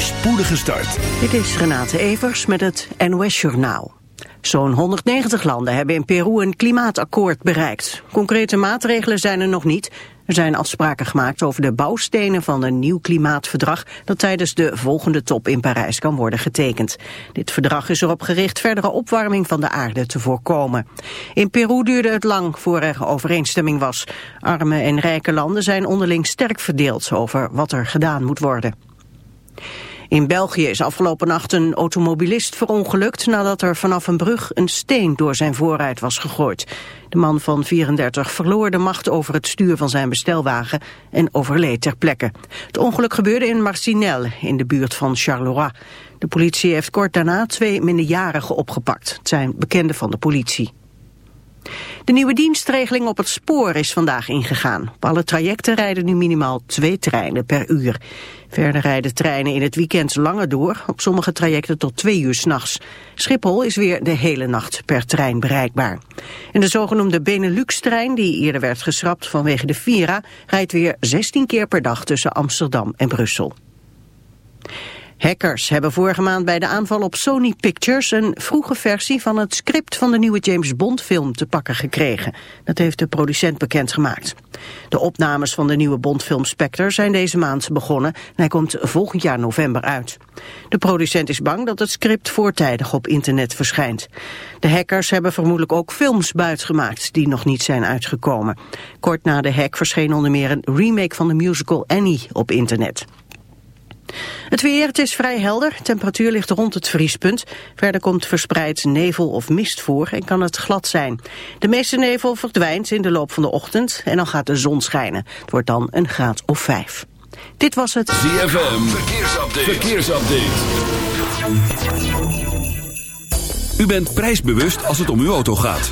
spoedige start. Dit is Renate Evers met het NOS Journaal. Zo'n 190 landen hebben in Peru een klimaatakkoord bereikt. Concrete maatregelen zijn er nog niet. Er zijn afspraken gemaakt over de bouwstenen van een nieuw klimaatverdrag dat tijdens de volgende top in Parijs kan worden getekend. Dit verdrag is erop gericht verdere opwarming van de aarde te voorkomen. In Peru duurde het lang voor er overeenstemming was. Arme en rijke landen zijn onderling sterk verdeeld over wat er gedaan moet worden. In België is afgelopen nacht een automobilist verongelukt nadat er vanaf een brug een steen door zijn voorruit was gegooid. De man van 34 verloor de macht over het stuur van zijn bestelwagen en overleed ter plekke. Het ongeluk gebeurde in Marcinelle in de buurt van Charleroi. De politie heeft kort daarna twee minderjarigen opgepakt. Het zijn bekenden van de politie. De nieuwe dienstregeling op het spoor is vandaag ingegaan. Op alle trajecten rijden nu minimaal twee treinen per uur. Verder rijden treinen in het weekend langer door, op sommige trajecten tot twee uur s'nachts. Schiphol is weer de hele nacht per trein bereikbaar. En de zogenoemde Benelux-trein, die eerder werd geschrapt vanwege de Vira, rijdt weer 16 keer per dag tussen Amsterdam en Brussel. Hackers hebben vorige maand bij de aanval op Sony Pictures een vroege versie van het script van de nieuwe James Bond film te pakken gekregen. Dat heeft de producent bekendgemaakt. De opnames van de nieuwe Bond-film Spectre zijn deze maand begonnen en hij komt volgend jaar november uit. De producent is bang dat het script voortijdig op internet verschijnt. De hackers hebben vermoedelijk ook films buitgemaakt die nog niet zijn uitgekomen. Kort na de hack verscheen onder meer een remake van de musical Annie op internet. Het weer, is vrij helder. Temperatuur ligt rond het vriespunt. Verder komt verspreid nevel of mist voor en kan het glad zijn. De meeste nevel verdwijnt in de loop van de ochtend en dan gaat de zon schijnen. Het wordt dan een graad of vijf. Dit was het ZFM, verkeersupdate. verkeersupdate. U bent prijsbewust als het om uw auto gaat.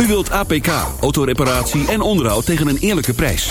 U wilt APK, autoreparatie en onderhoud tegen een eerlijke prijs.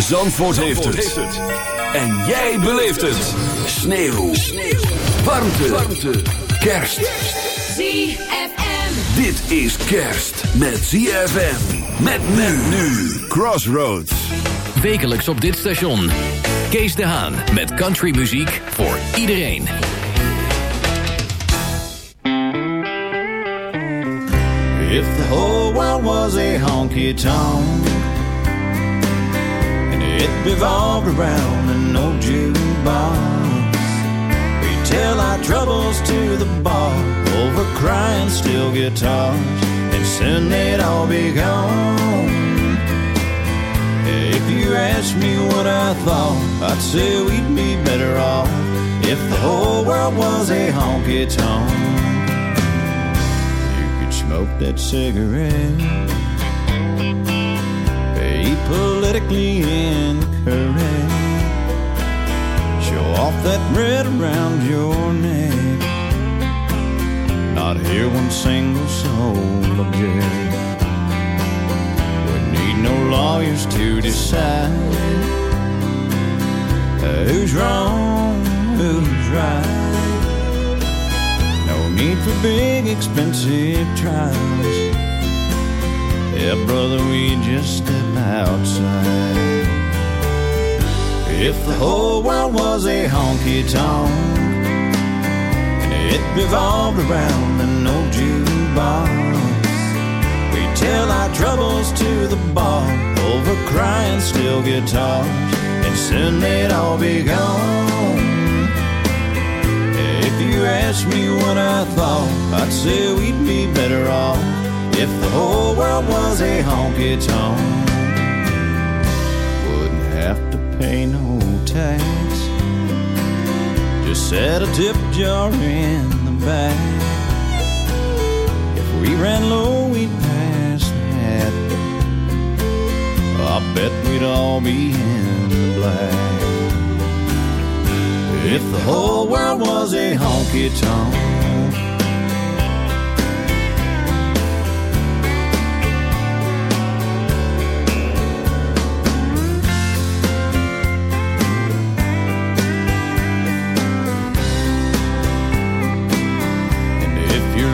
Zandvoort, heeft, het. En jij beleeft het. Sneeuw. Sneeuw. Warmte. Warmte. Kerst. ZFM. Dit is kerst met ZFM. Met men nu. Crossroads. Wekelijks op dit station. Kees de Haan met countrymuziek voor iedereen. If the whole world was a honky tonk and it revolved around an old jukebox, we tell our troubles to the bar over crying steel guitars, and soon they'd all be gone. If you asked me what I thought, I'd say we'd be better off if the whole world was a honky tonk You could smoke that cigarette politically incorrect. Show off that red around your neck. Not hear one single soul object. We need no lawyers to decide who's wrong, who's right. No need for big expensive trials. Yeah, brother, we just step outside. If the whole world was a honky tonk, and it revolved around an old jukebox, we tell our troubles to the bar over crying steel guitars, and soon they'd all be gone. If you asked me what I thought, I'd say we'd be better off if the whole world was a honky tonk. Wouldn't have to pay no tax. Just set a tip jar in the back. If we ran low, we'd pass that. I bet we'd all be in the black. If the whole world was a honky tonk.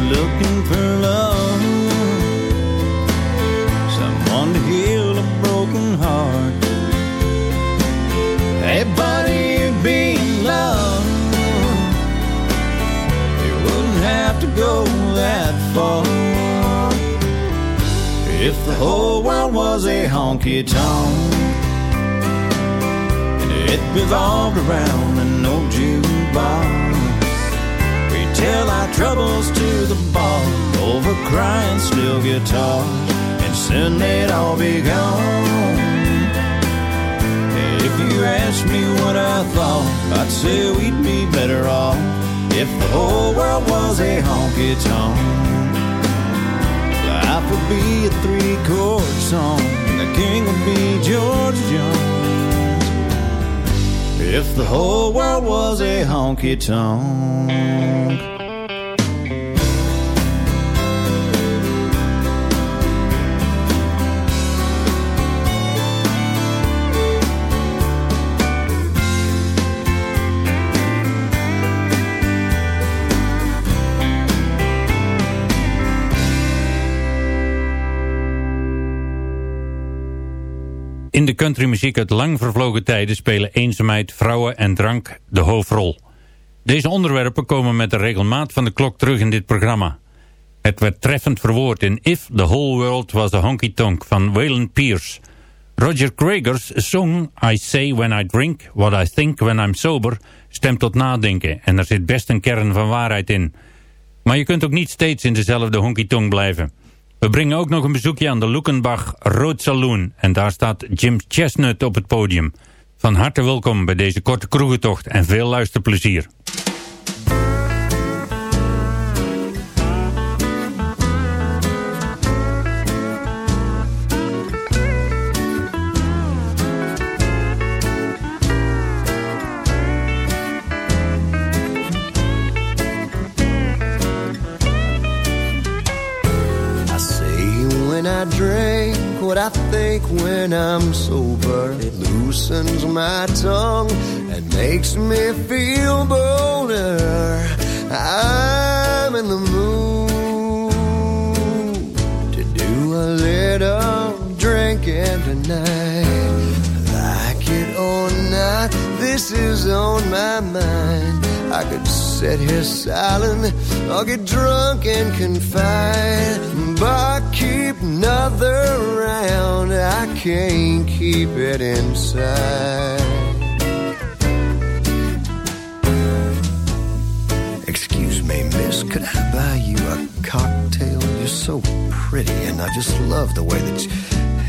Looking for love, someone to heal a broken heart. Hey, buddy, you'd be in love. You wouldn't have to go that far. If the whole world was a honky tonk, and it revolved around an old jukebox. Tell our troubles to the bar over crying steel guitars, and soon they'd all be gone. If you asked me what I thought, I'd say we'd be better off if the whole world was a honky tonk. Life would be a three chord song, and the king would be George Jones. If the whole world was a honky tonk. Countrymuziek uit lang vervlogen tijden spelen eenzaamheid, vrouwen en drank de hoofdrol. Deze onderwerpen komen met de regelmaat van de klok terug in dit programma. Het werd treffend verwoord in If the Whole World Was a Honky Tonk van Waylon Pierce. Roger Craigers song I Say When I Drink What I Think When I'm Sober stemt tot nadenken en er zit best een kern van waarheid in. Maar je kunt ook niet steeds in dezelfde honky tonk blijven. We brengen ook nog een bezoekje aan de Lukenbach Road Saloon en daar staat Jim Chestnut op het podium. Van harte welkom bij deze korte kroegentocht en veel luisterplezier. What I think when I'm sober. It loosens my tongue and makes me feel bolder. I'm in the mood to do a little drinking tonight. Like it or not, this is on my mind. I could sit here silent or get drunk and confide. But keep another round, I can't keep it inside. Excuse me, miss, could I buy you a cocktail? You're so pretty, and I just love the way that you.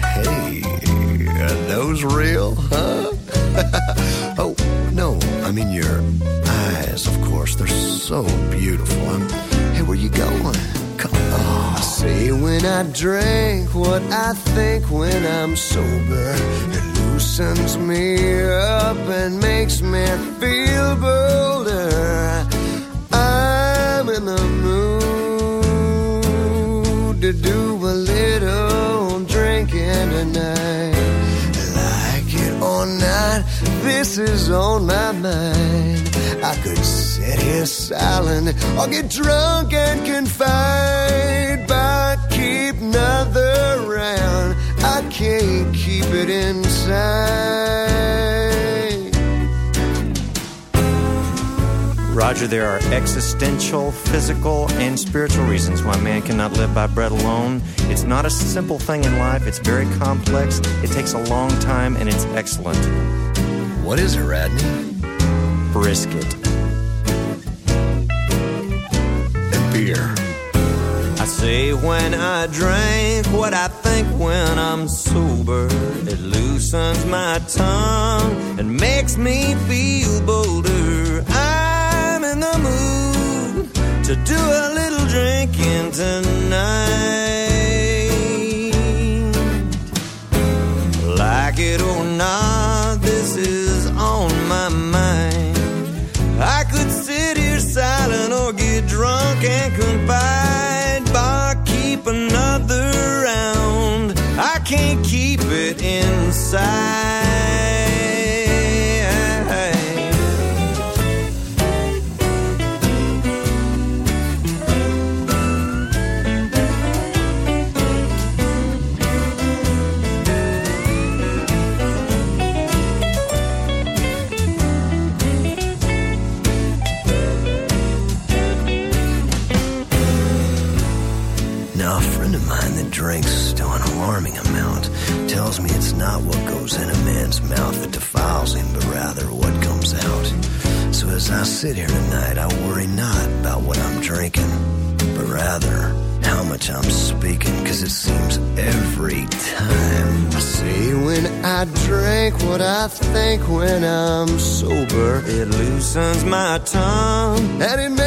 Hey, are those real, huh? oh, no, I mean your so beautiful. I'm, hey, where you going? Come on. I say when I drink what I think when I'm sober. It loosens me up and makes me feel bolder. I'm in the mood to do a little drinking tonight. Like it or night, this is on my mind. I could sit here silent or get drunk and confide, but keep another round. I can't keep it inside. Roger, there are existential, physical, and spiritual reasons why man cannot live by bread alone. It's not a simple thing in life, it's very complex, it takes a long time, and it's excellent. What is it, Radney? Brisket. And beer. I say when I drink what I think when I'm sober. It loosens my tongue and makes me feel bolder. I'm in the mood to do a little drinking tonight. Like it or not, confide, but keep another round. I can't keep it inside. Sit here tonight, I worry not about what I'm drinking, but rather how much I'm speaking, cause it seems every time I say when I drink what I think when I'm sober, it loosens my tongue. And it makes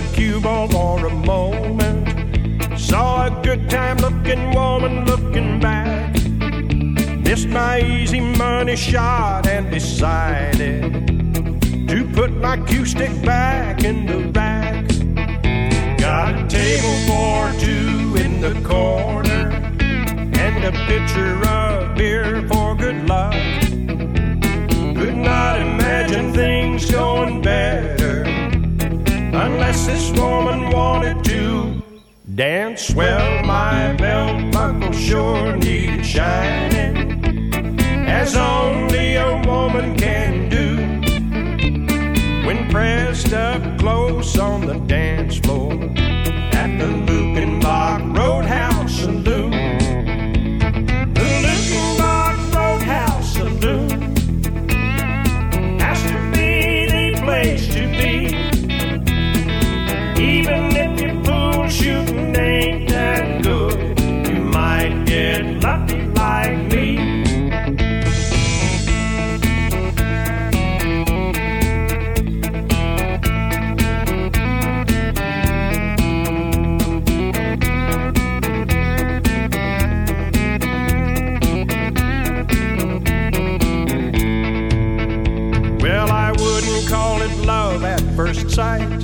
the cue ball for a moment. Saw a good time looking woman looking back. Missed my easy money shot and decided to put my cue stick back in the rack. Got a table for two in the corner and a pitcher of beer for good luck. This woman wanted to dance. Well, my belt buckle sure needed shining, as only a woman can do. When pressed up close on the dance floor first sight.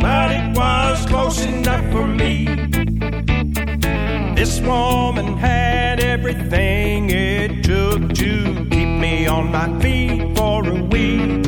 But it was close enough for me. This woman had everything it took to keep me on my feet for a week.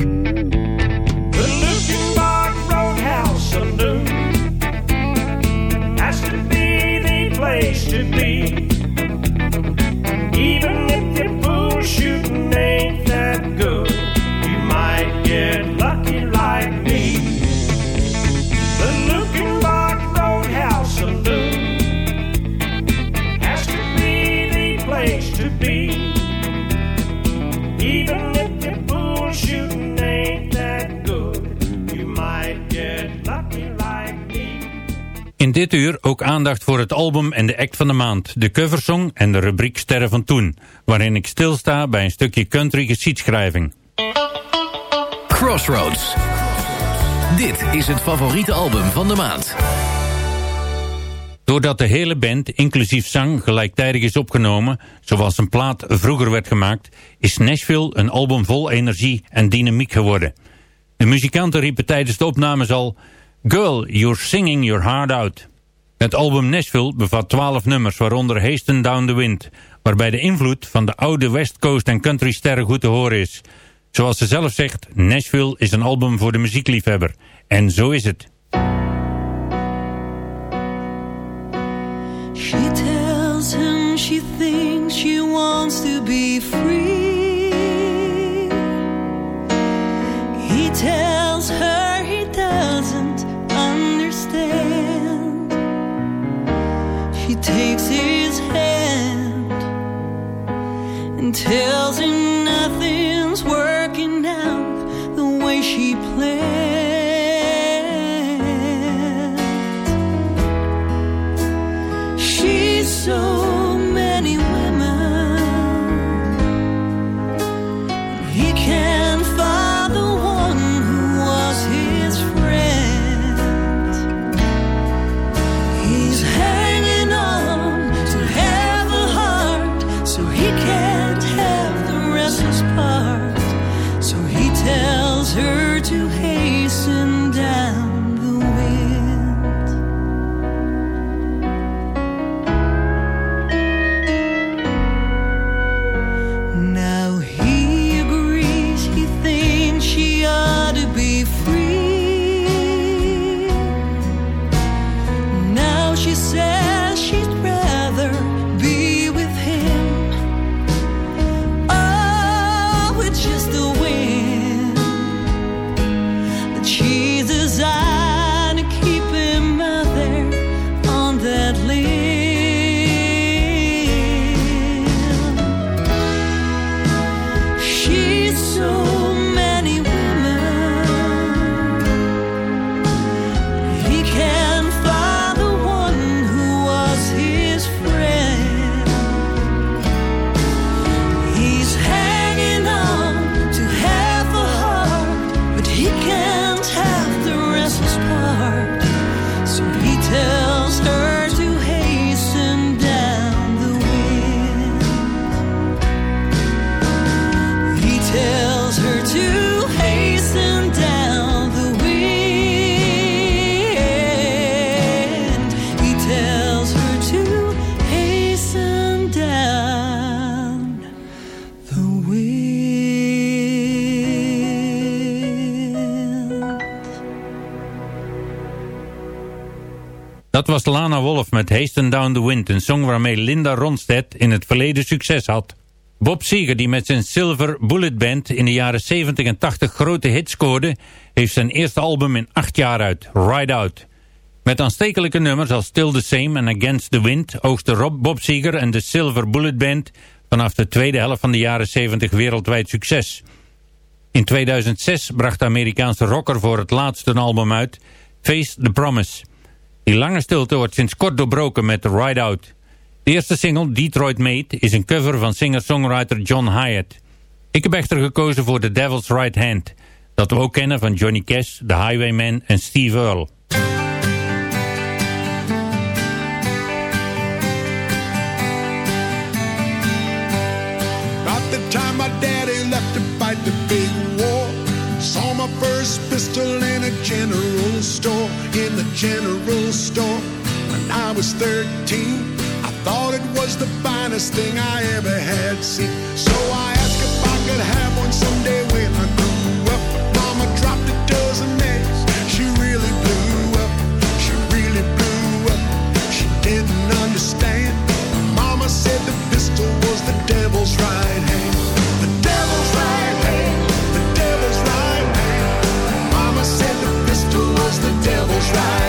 Dit uur ook aandacht voor het album en de act van de maand, de coversong en de rubriek Sterren van Toen, waarin ik stilsta bij een stukje country geschiedschrijving. Crossroads. Dit is het favoriete album van de maand. Doordat de hele band, inclusief zang, gelijktijdig is opgenomen, zoals een plaat vroeger werd gemaakt, is Nashville een album vol energie en dynamiek geworden. De muzikanten riepen tijdens de opnames al, Girl, you're singing your heart out. Het album Nashville bevat twaalf nummers, waaronder Hasten Down the Wind, waarbij de invloed van de oude West Coast en country sterren goed te horen is. Zoals ze zelf zegt, Nashville is een album voor de muziekliefhebber. En zo is het. Takes his Dat was Lana Wolf met Hasten Down the Wind, een song waarmee Linda Ronstadt in het verleden succes had. Bob Seger, die met zijn Silver Bullet Band in de jaren 70 en 80 grote hits scoorde, heeft zijn eerste album in acht jaar uit, Ride Out. Met aanstekelijke nummers als Still the Same en Against the Wind oogste Rob Bob Seger en de Silver Bullet Band vanaf de tweede helft van de jaren 70 wereldwijd succes. In 2006 bracht de Amerikaanse rocker voor het laatst een album uit, Face the Promise. Die lange stilte wordt sinds kort doorbroken met Ride Out. De eerste single, Detroit Made, is een cover van singer-songwriter John Hyatt. Ik heb echter gekozen voor The Devil's Right Hand, dat we ook kennen van Johnny Cash, The Highwayman en Steve Earle. General store, in the general store. When I was 13, I thought it was the finest thing I ever had seen. So I asked if I could have one someday when I grew up. Mama dropped a dozen eggs. She really blew up. She really blew up. She didn't understand. Mama said the pistol was the devil's right hand. The devil's right hand. The devil's right hand. Mama said the pistol was the devil's right hand.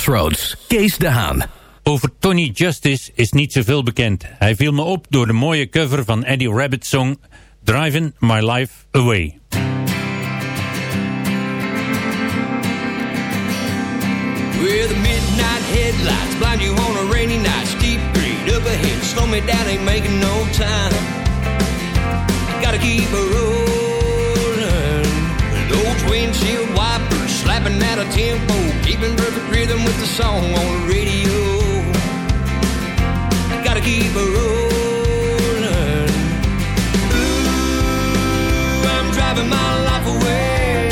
Crossroads, Kees de Haan. Over Tony Justice is niet zoveel bekend. Hij viel me op door de mooie cover van Eddie Rabbit's song Driving My Life Away. Where the midnight headlights blind you on a rainy night. Steep grade up ahead, slow me down, ain't making no time. Gotta keep a rolling. Those windshield wipers slapping out a tempo, keeping perfect rhythm with the song on the radio. Gotta keep a rolling. Ooh, I'm driving my life away,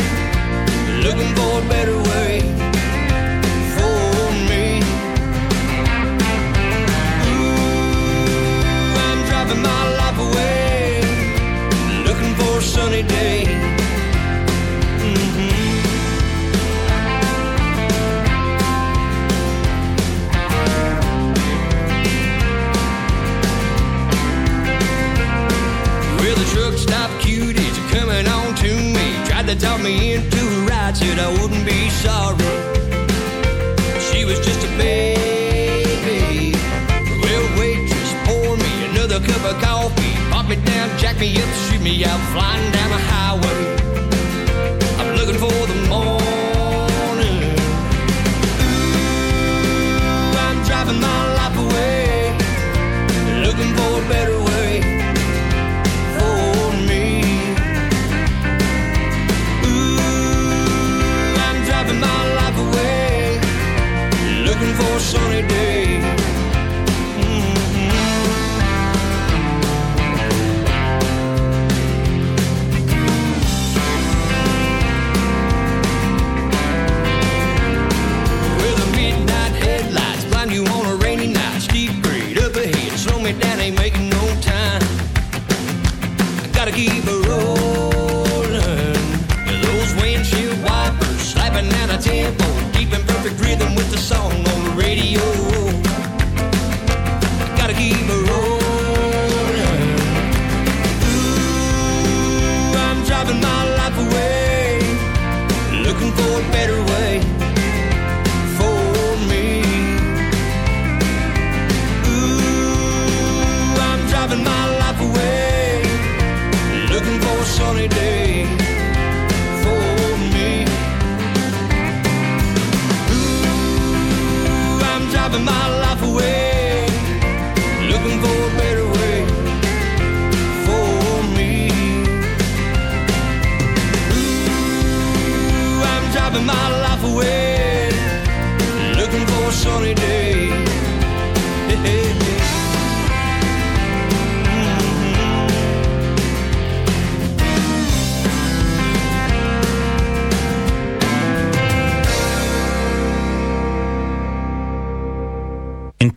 looking for a better way sunny day for me. Ooh, I'm driving my life away, looking for a better way for me. Ooh, I'm driving my life away, looking for a sunny day.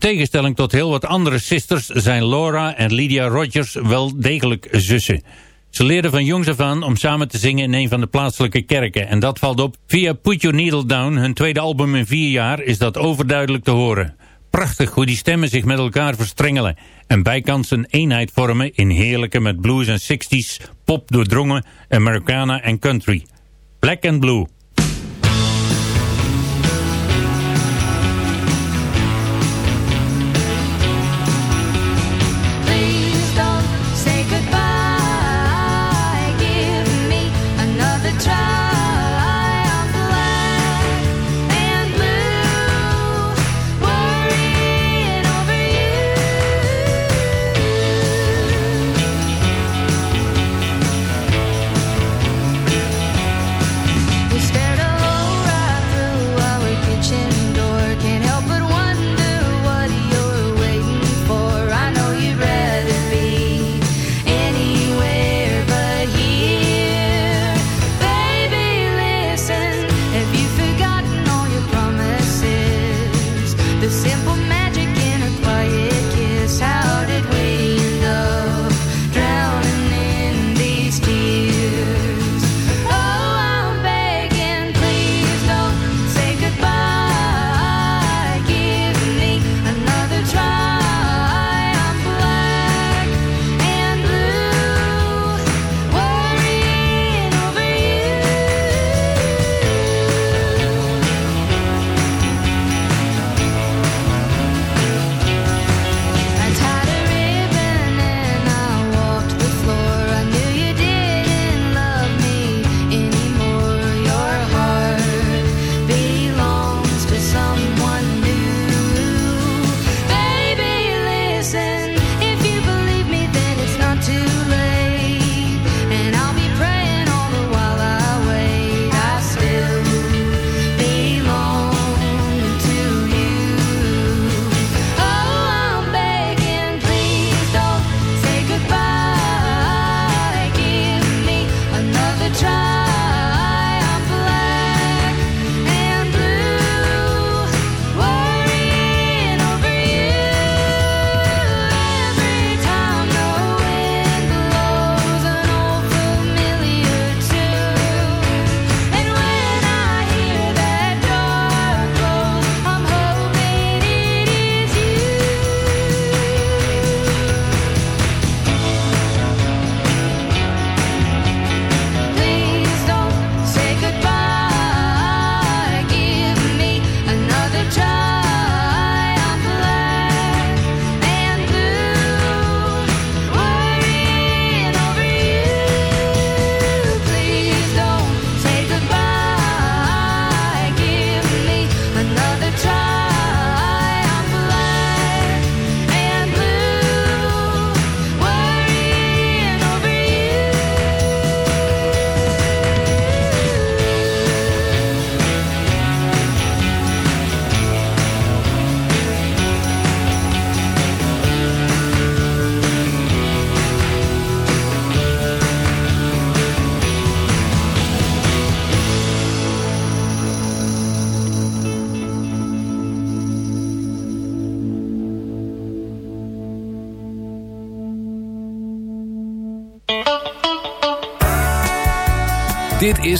Tegenstelling tot heel wat andere sisters zijn Laura en Lydia Rogers wel degelijk zussen. Ze leerden van jongs af aan om samen te zingen in een van de plaatselijke kerken. En dat valt op. Via Put Your Needle Down, hun tweede album in vier jaar, is dat overduidelijk te horen. Prachtig hoe die stemmen zich met elkaar verstrengelen. En bijkans een eenheid vormen in heerlijke met blues en 60s, pop doordrongen, Americana en country. Black and Blue. the simple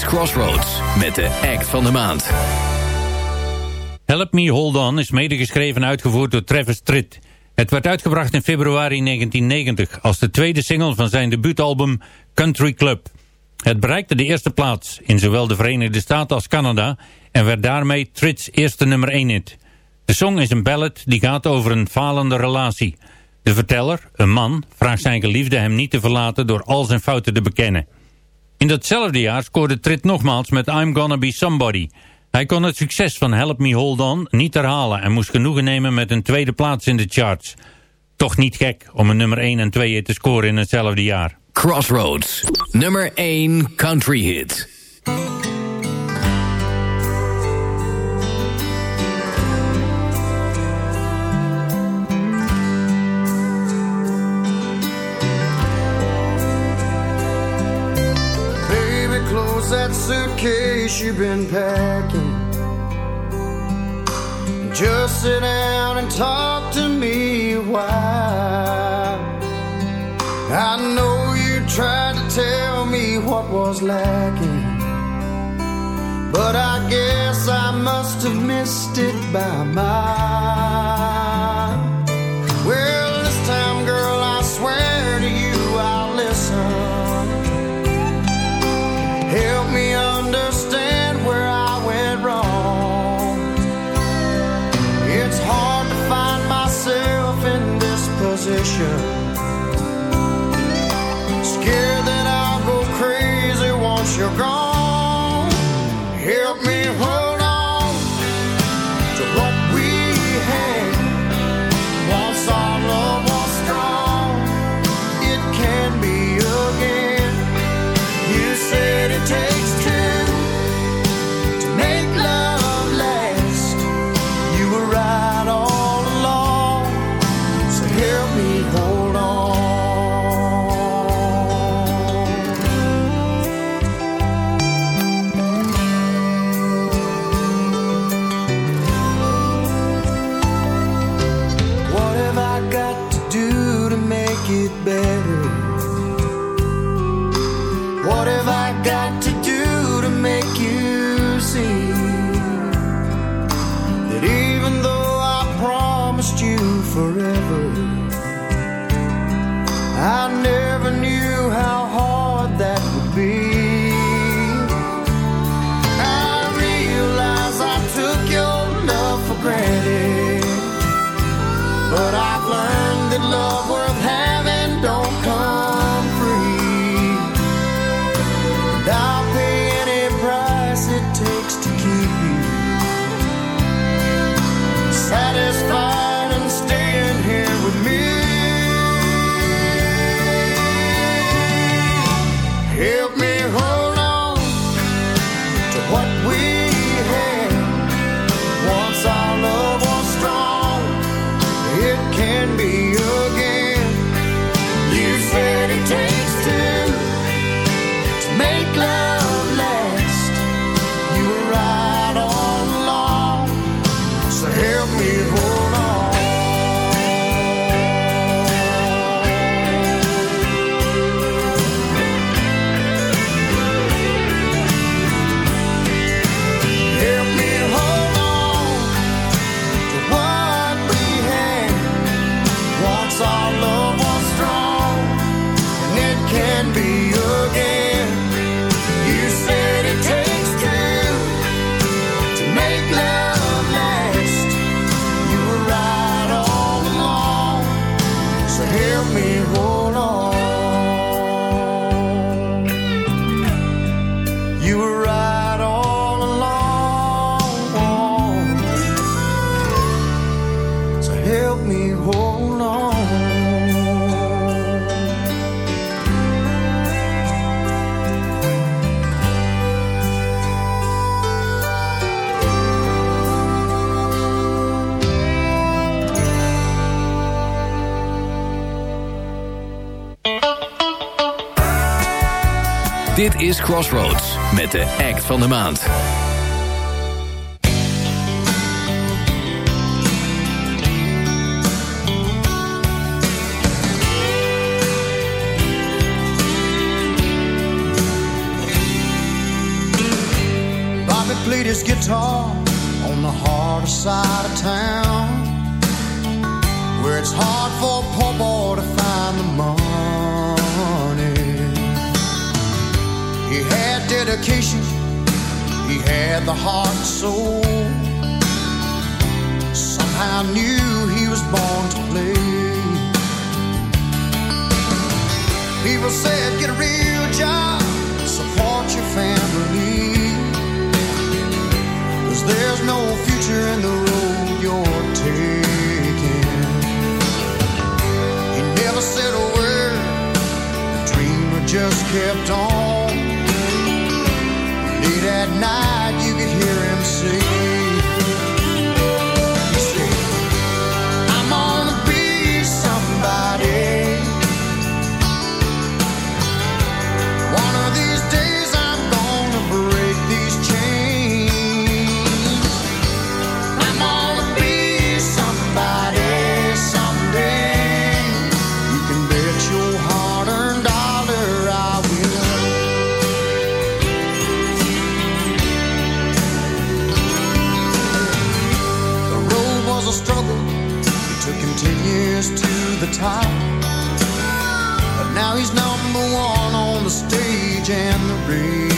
Crossroads met de act van de maand. Help Me Hold On is medegeschreven en uitgevoerd door Travis Tritt. Het werd uitgebracht in februari 1990 als de tweede single van zijn debuutalbum Country Club. Het bereikte de eerste plaats in zowel de Verenigde Staten als Canada en werd daarmee Tritt's eerste nummer 1 hit. De song is een ballad die gaat over een falende relatie. De verteller, een man, vraagt zijn geliefde hem niet te verlaten door al zijn fouten te bekennen. In datzelfde jaar scoorde Tritt nogmaals met I'm Gonna Be Somebody. Hij kon het succes van Help Me Hold On niet herhalen en moest genoegen nemen met een tweede plaats in de charts. Toch niet gek om een nummer 1 en 2 te scoren in hetzelfde jaar. Crossroads, nummer 1 country hit. Suitcase you've been packing. Just sit down and talk to me while. I know you tried to tell me what was lacking. But I guess I must have missed it by mile. Crossroads met de act van de maand. played his guitar on the harder side of town, where it's hard for poor dedication, he had the heart and soul. Somehow knew he was born to play. People said, get a real job, support your family. Cause there's no future in the road you're taking. He never said a word, the dreamer just kept on. Late at night, you could hear him say, top. But now he's number one on the stage and the radio.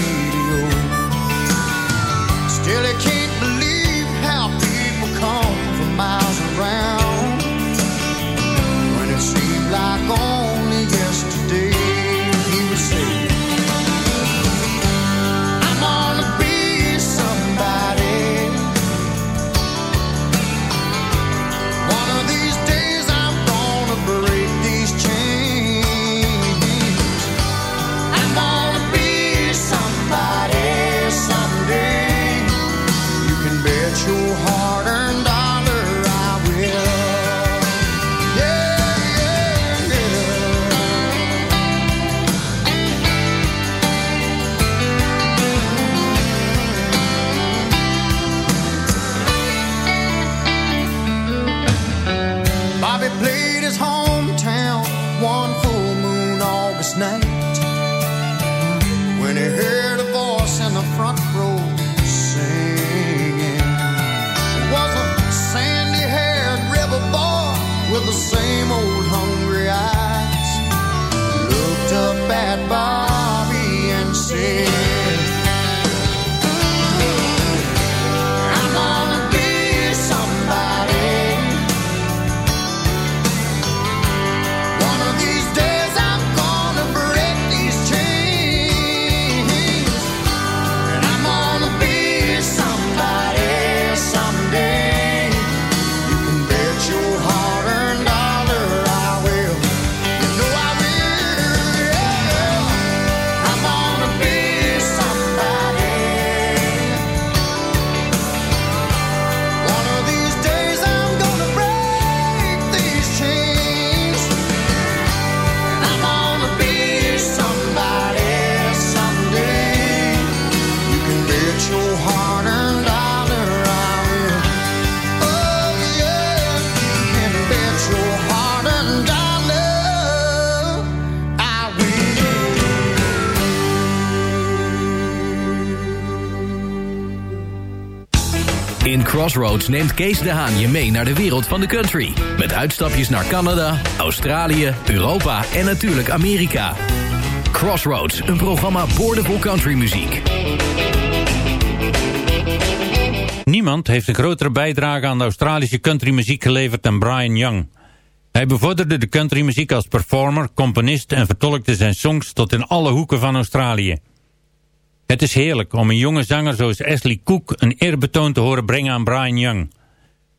Crossroads neemt Kees de Haan je mee naar de wereld van de country. Met uitstapjes naar Canada, Australië, Europa en natuurlijk Amerika. Crossroads, een programma boordevol countrymuziek. Niemand heeft een grotere bijdrage aan de Australische countrymuziek geleverd dan Brian Young. Hij bevorderde de countrymuziek als performer, componist en vertolkte zijn songs tot in alle hoeken van Australië. Het is heerlijk om een jonge zanger zoals Ashley Cook een eerbetoon te horen brengen aan Brian Young.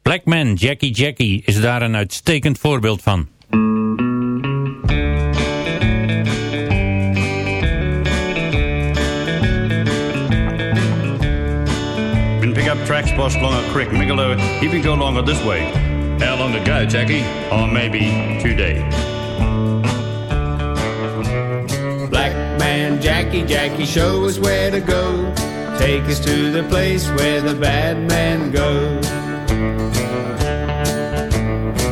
Black Man Jackie Jackie is daar een uitstekend voorbeeld van. Been pick up tracks along a creek. Migolo, he been go longer this way. How long to go, Jackie? Or maybe two man Jackie, Jackie, show us where to go. Take us to the place where the bad man goes.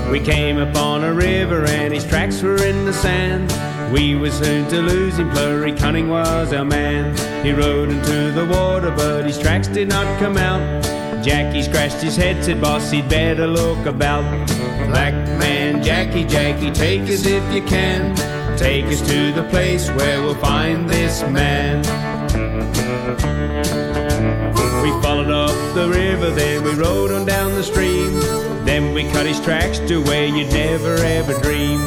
We came upon a river and his tracks were in the sand. We were soon to lose him, Plurry Cunning was our man. He rode into the water, but his tracks did not come out. Jackie scratched his head, said, Boss, he'd better look about. Black man, Jackie, Jackie, take us if you can. Take us to the place where we'll find this man. We followed up the river, then we rode on down the stream. Then we cut his tracks to where you'd never ever dream.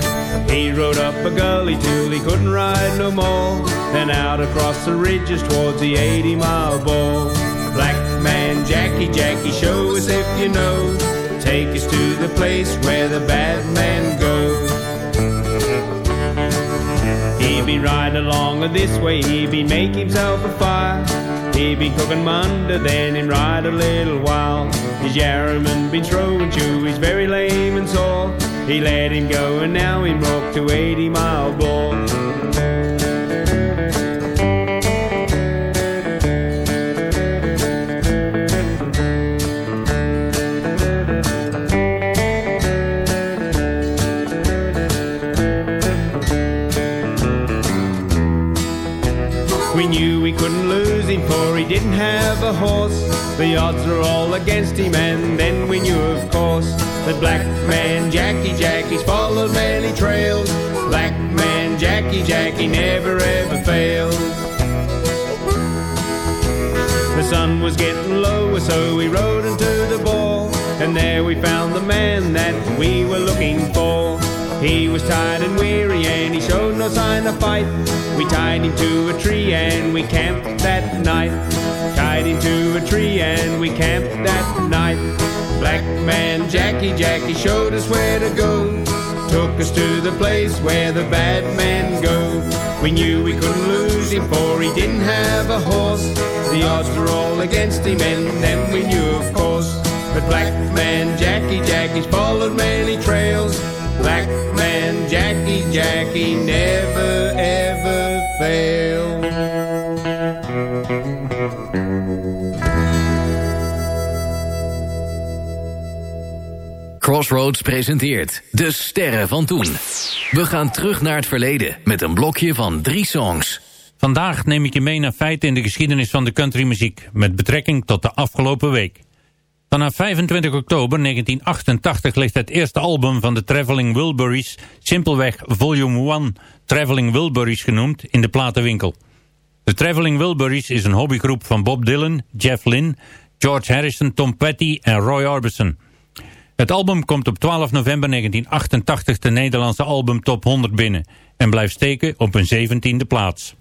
He rode up a gully till he couldn't ride no more. Then out across the ridges towards the 80 mile ball. Black man, Jackie, Jackie, show us if you know. Take us to the place where the bad man goes. Be riding along this way, he be make himself a fire. He be cooking Monday, then him ride a little while. His yarraman been throwing to, he's very lame and sore. He let him go and now him rock to 80 mile ball. Him for he didn't have a horse. The odds were all against him and then we knew of course that black man Jackie Jackie's followed many trails. Black man Jackie Jackie never ever fails. The sun was getting lower, so we rode into the ball, and there we found the man that we were looking for. He was tired and weary, and he showed no sign of fight. We tied him to a tree, and we camped that night. Tied him to a tree, and we camped that night. Black man Jackie Jackie showed us where to go. Took us to the place where the bad men go. We knew we couldn't lose him, for he didn't have a horse. The odds were all against him, and then we knew, of course. But black man Jackie Jackie's followed many trails. Black man Jackie Jackie never ever failed. Crossroads presenteert De Sterren van Toen. We gaan terug naar het verleden met een blokje van drie songs. Vandaag neem ik je mee naar feiten in de geschiedenis van de countrymuziek... met betrekking tot de afgelopen week. Vanaf 25 oktober 1988 ligt het eerste album van de Traveling Wilburys... simpelweg Volume 1 Traveling Wilburys genoemd in de platenwinkel. De Traveling Wilburys is een hobbygroep van Bob Dylan, Jeff Lynne... George Harrison, Tom Petty en Roy Orbison... Het album komt op 12 november 1988 de Nederlandse album Top 100 binnen en blijft steken op een 17e plaats.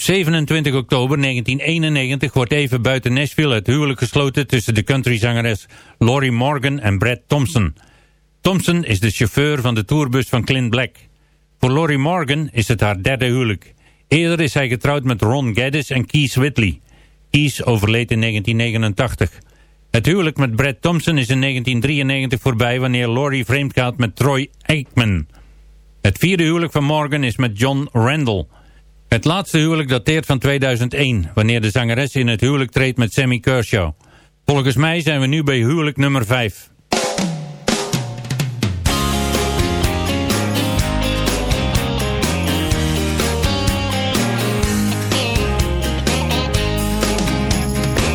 27 oktober 1991 wordt even buiten Nashville het huwelijk gesloten tussen de countryzangeres Lori Morgan en Brad Thompson. Thompson is de chauffeur van de tourbus van Clint Black. Voor Lori Morgan is het haar derde huwelijk. Eerder is hij getrouwd met Ron Gaddis en Keith Whitley. Keith overleed in 1989. Het huwelijk met Brad Thompson is in 1993 voorbij wanneer Lori vreemd gaat met Troy Aikman. Het vierde huwelijk van Morgan is met John Randall. Het laatste huwelijk dateert van 2001, wanneer de zangeres in het huwelijk treedt met Sammy Kershaw. Volgens mij zijn we nu bij huwelijk nummer 5.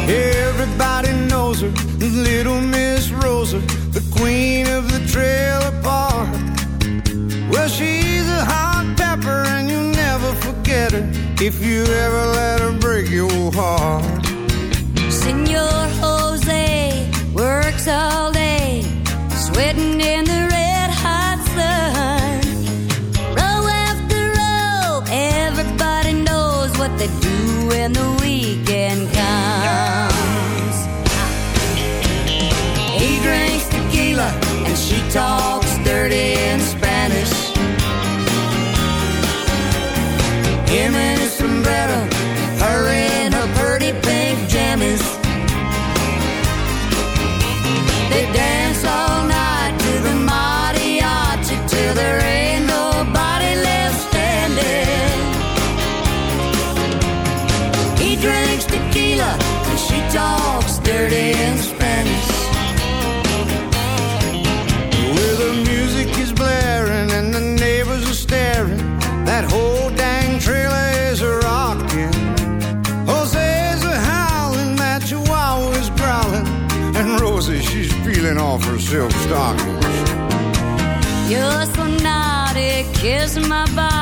Everybody knows her, forget if you ever let her break your heart. Senor Jose works all day, sweating in the red hot sun. Row after row, everybody knows what they do when the weekend comes. He drinks tequila and she talks dirty tequila and she talks dirty in Spanish. Where the music is blaring and the neighbors are staring, that whole dang trailer is a rocking. Jose's a howling, that chihuahua's growling, and Rosie, she's peeling off her silk stockings. You're so naughty, kiss my body.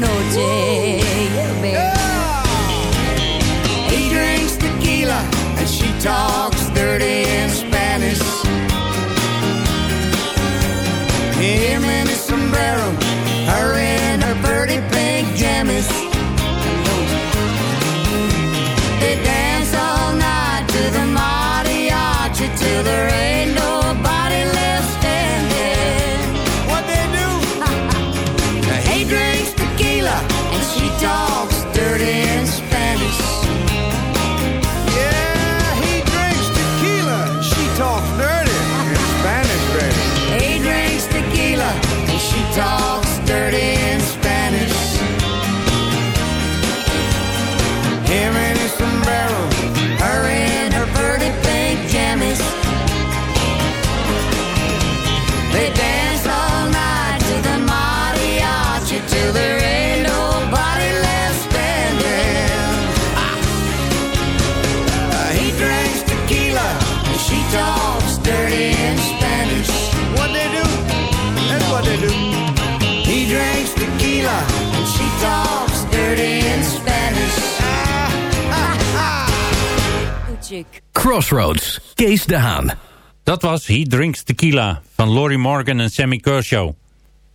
Noche. Yeah, baby. He drinks tequila and she talks and Crossroads, Kees de Haan. Dat was He Drinks Tequila van Laurie Morgan en Sammy Kershaw.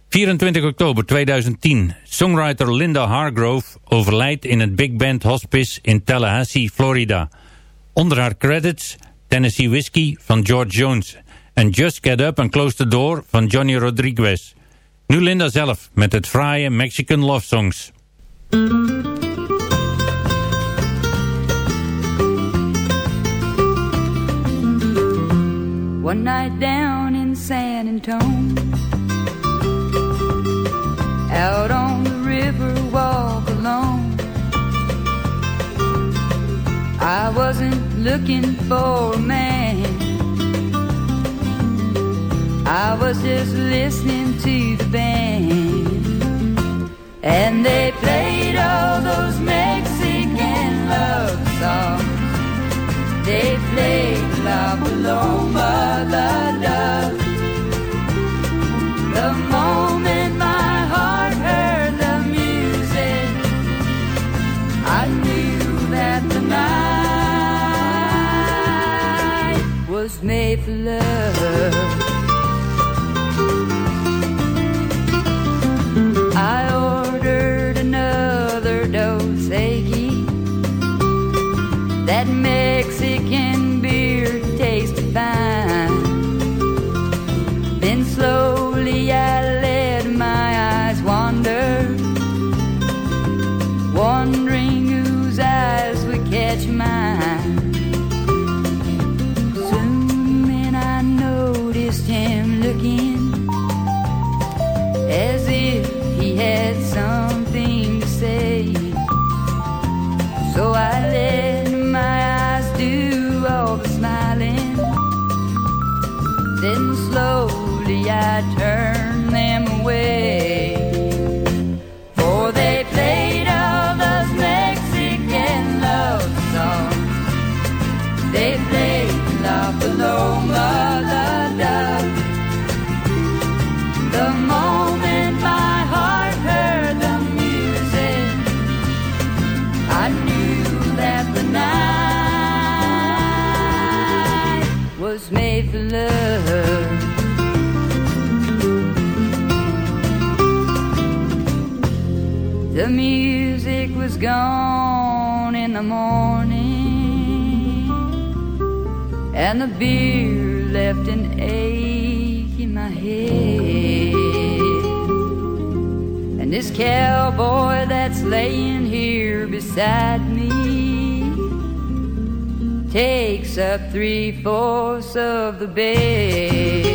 24 oktober 2010. Songwriter Linda Hargrove overlijdt in het Big Band Hospice in Tallahassee, Florida. Onder haar credits Tennessee Whiskey van George Jones... en Just Get Up and Close the Door van Johnny Rodriguez. Nu Linda zelf met het fraaie Mexican Love Songs. One night down in San Antone, out on the river walk alone. I wasn't looking for a man. I was just listening to the band, and they played all those Mexican love songs. They played La Paloma, La. The gone in the morning, and the beer left an ache in my head. And this cowboy that's laying here beside me takes up three fourths of the bed.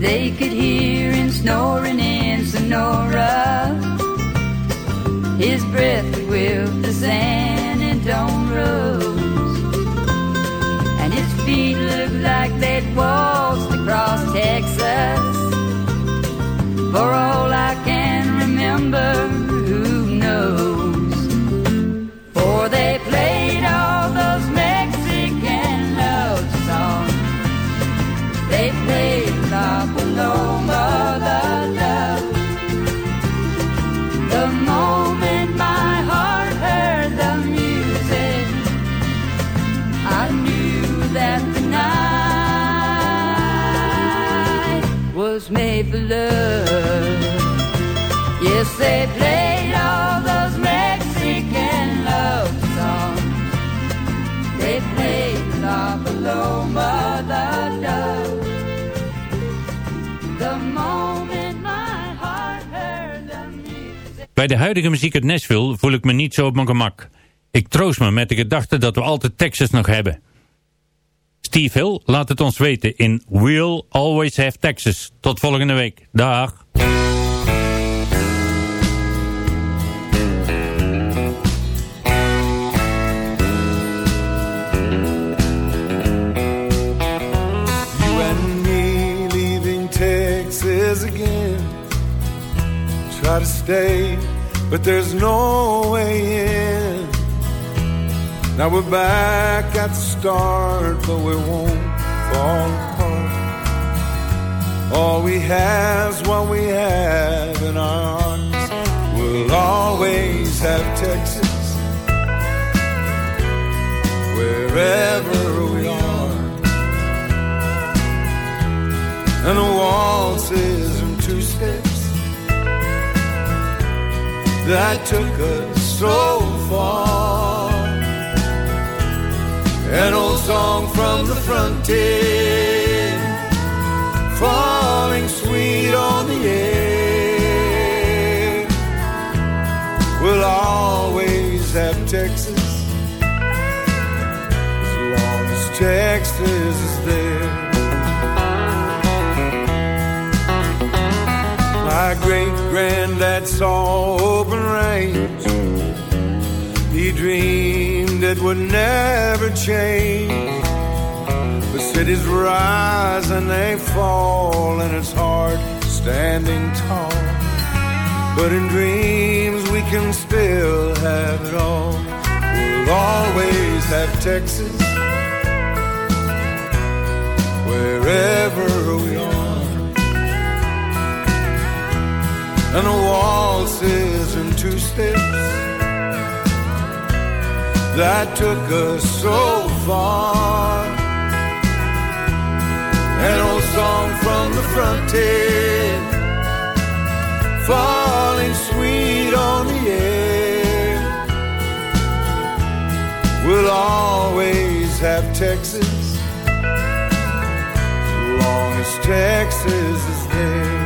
They could hear him snoring in Sonora. His breath whiff the San Antone roads, and his feet looked like they'd waltzed across Texas. For all I can remember, blood. Yes, they played all those Mexican love songs. They played La Paloma, the moment my heart heard the music. Bij de huidige muziek uit Nashville voel ik me niet zo op mijn gemak. Ik troost me met de gedachte dat we altijd Texas nog hebben. Steve Hill laat het ons weten in We'll Always Have Texas. Tot volgende week. Dag. Again. Try to stay, but there's no way in. Now we're back at the start, but we won't fall apart. All we have's what we have in our hearts. We'll always have Texas. Wherever we are. and the waltzes and two steps that took us so far. An old song from the frontier, falling sweet on the air. We'll always have Texas as long as Texas is there. My great granddad saw open range. He dreamed it would never change. The cities rise and they fall, and it's hard standing tall. But in dreams we can still have it all. We'll always have Texas wherever we are. and the waltzes in two steps that took us so far. An old song from the frontier, falling sweet on the air. We'll always have Texas, as long as Texas is there.